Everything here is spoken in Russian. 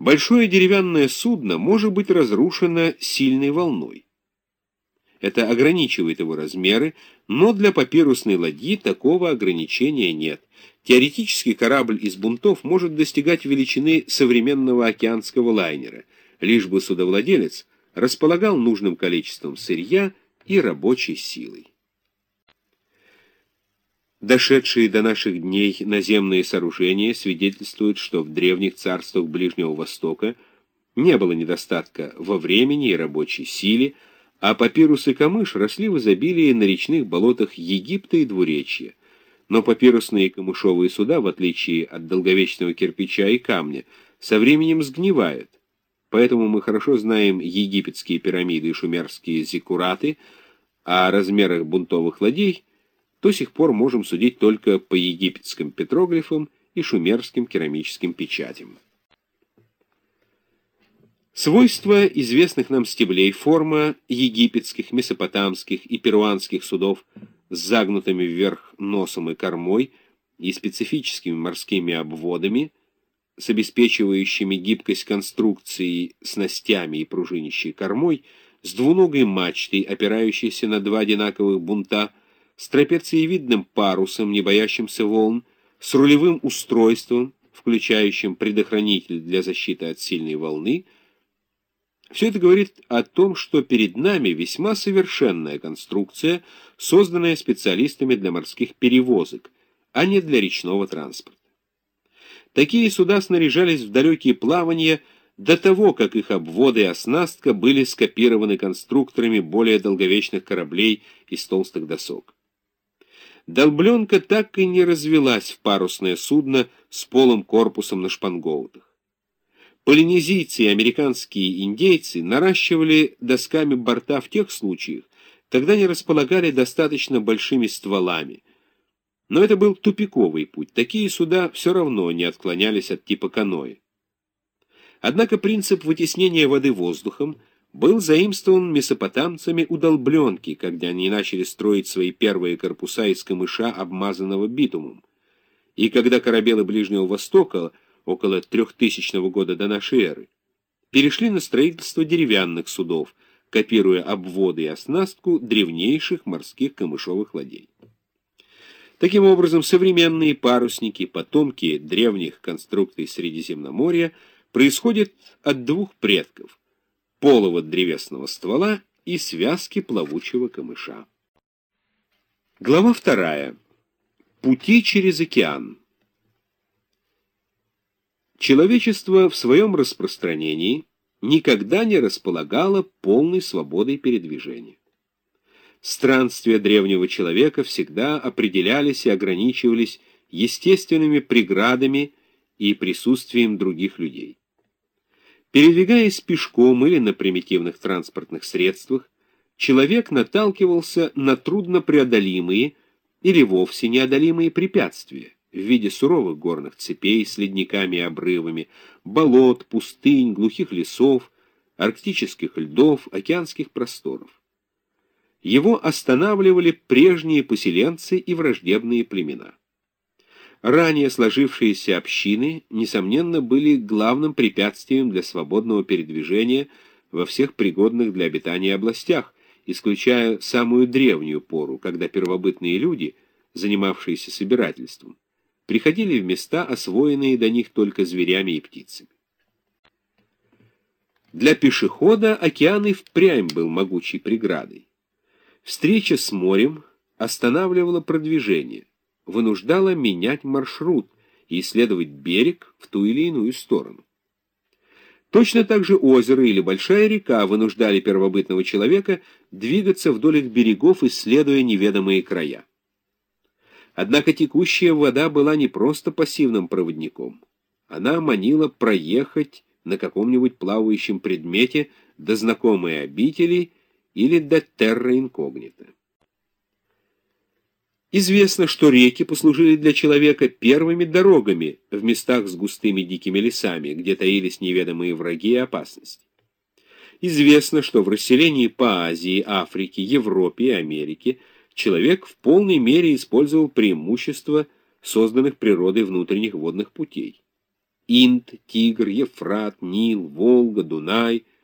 Большое деревянное судно может быть разрушено сильной волной. Это ограничивает его размеры, но для папирусной ладьи такого ограничения нет. Теоретически корабль из бунтов может достигать величины современного океанского лайнера, лишь бы судовладелец располагал нужным количеством сырья и рабочей силой. Дошедшие до наших дней наземные сооружения свидетельствуют, что в древних царствах Ближнего Востока не было недостатка во времени и рабочей силе, а папирус и камыш росли в изобилии на речных болотах Египта и Двуречья. Но папирусные и камышовые суда, в отличие от долговечного кирпича и камня, со временем сгнивают. Поэтому мы хорошо знаем египетские пирамиды и шумерские зиккураты, а о размерах бунтовых ладей до сих пор можем судить только по египетским петроглифам и шумерским керамическим печатям. Свойства известных нам стеблей, форма египетских, месопотамских и перуанских судов с загнутыми вверх носом и кормой и специфическими морскими обводами, с обеспечивающими гибкость конструкции снастями и пружинищей кормой, с двуногой мачтой, опирающейся на два одинаковых бунта, с трапециевидным парусом, не боящимся волн, с рулевым устройством, включающим предохранитель для защиты от сильной волны, все это говорит о том, что перед нами весьма совершенная конструкция, созданная специалистами для морских перевозок, а не для речного транспорта. Такие суда снаряжались в далекие плавания до того, как их обводы и оснастка были скопированы конструкторами более долговечных кораблей из толстых досок. Долбленка так и не развелась в парусное судно с полым корпусом на шпангоутах. Полинезийцы и американские индейцы наращивали досками борта в тех случаях, когда не располагали достаточно большими стволами. Но это был тупиковый путь, такие суда все равно не отклонялись от типа каноэ. Однако принцип вытеснения воды воздухом – был заимствован месопотамцами у долбленки, когда они начали строить свои первые корпуса из камыша, обмазанного битумом. И когда корабелы Ближнего Востока, около 3000 года до нашей эры, перешли на строительство деревянных судов, копируя обводы и оснастку древнейших морских камышовых ладей. Таким образом, современные парусники, потомки древних конструкций Средиземноморья, происходят от двух предков – полого древесного ствола и связки плавучего камыша. Глава вторая. Пути через океан. Человечество в своем распространении никогда не располагало полной свободой передвижения. Странствия древнего человека всегда определялись и ограничивались естественными преградами и присутствием других людей. Передвигаясь пешком или на примитивных транспортных средствах, человек наталкивался на труднопреодолимые или вовсе неодолимые препятствия в виде суровых горных цепей с ледниками и обрывами, болот, пустынь, глухих лесов, арктических льдов, океанских просторов. Его останавливали прежние поселенцы и враждебные племена. Ранее сложившиеся общины, несомненно, были главным препятствием для свободного передвижения во всех пригодных для обитания областях, исключая самую древнюю пору, когда первобытные люди, занимавшиеся собирательством, приходили в места, освоенные до них только зверями и птицами. Для пешехода океан и впрямь был могучей преградой. Встреча с морем останавливала продвижение вынуждала менять маршрут и исследовать берег в ту или иную сторону. Точно так же озеро или большая река вынуждали первобытного человека двигаться вдоль их берегов, исследуя неведомые края. Однако текущая вода была не просто пассивным проводником. Она манила проехать на каком-нибудь плавающем предмете до знакомой обители или до терра инкогнито. Известно, что реки послужили для человека первыми дорогами в местах с густыми дикими лесами, где таились неведомые враги и опасности. Известно, что в расселении по Азии, Африке, Европе и Америке человек в полной мере использовал преимущества созданных природой внутренних водных путей. Инд, Тигр, Ефрат, Нил, Волга, Дунай —